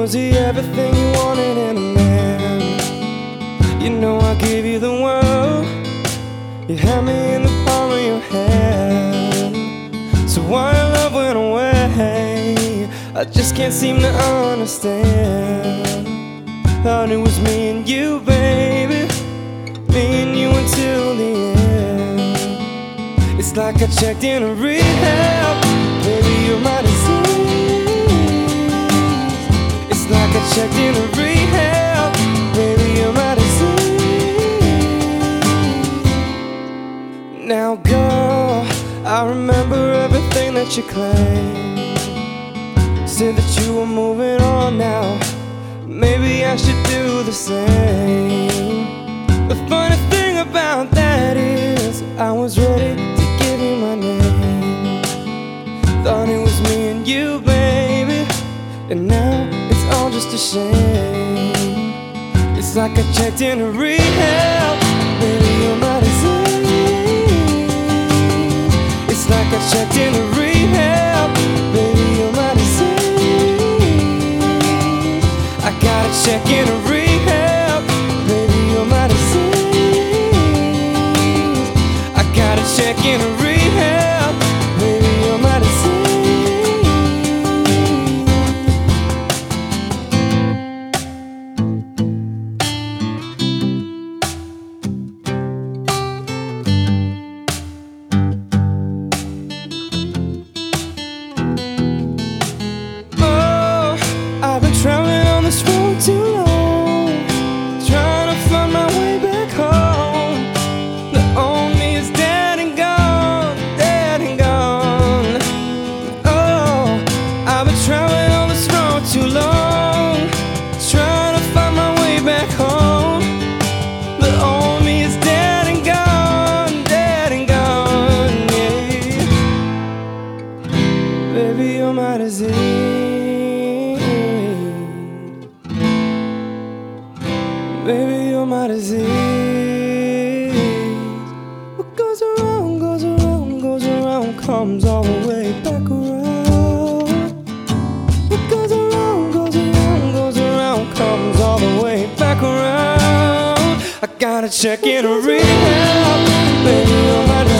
Was he everything you wanted in a man? You know I gave you the world. You had me in the palm of your hand. So why love went away? I just can't seem to understand. Thought it was me and you, baby. Me and you until the end. It's like I checked in a rehab. Rehab. Baby, you're my disease. Now, I remember everything that you claimed. Said that you were moving on now. Maybe I should do the same. The funny thing about that is, I was ready to give you my name. Thought it was me and you, baby. And now it's all just a shame. It's like I checked in a rehab. Baby, you're my disease. It's like I checked in a rehab. Baby, you're my disease. I gotta check in a rehab. Too long, disease. What goes around, goes around, goes around, comes all the way back around. What goes around, goes around, goes around, comes all the way back around. I gotta check in a rehab. Baby, you're my.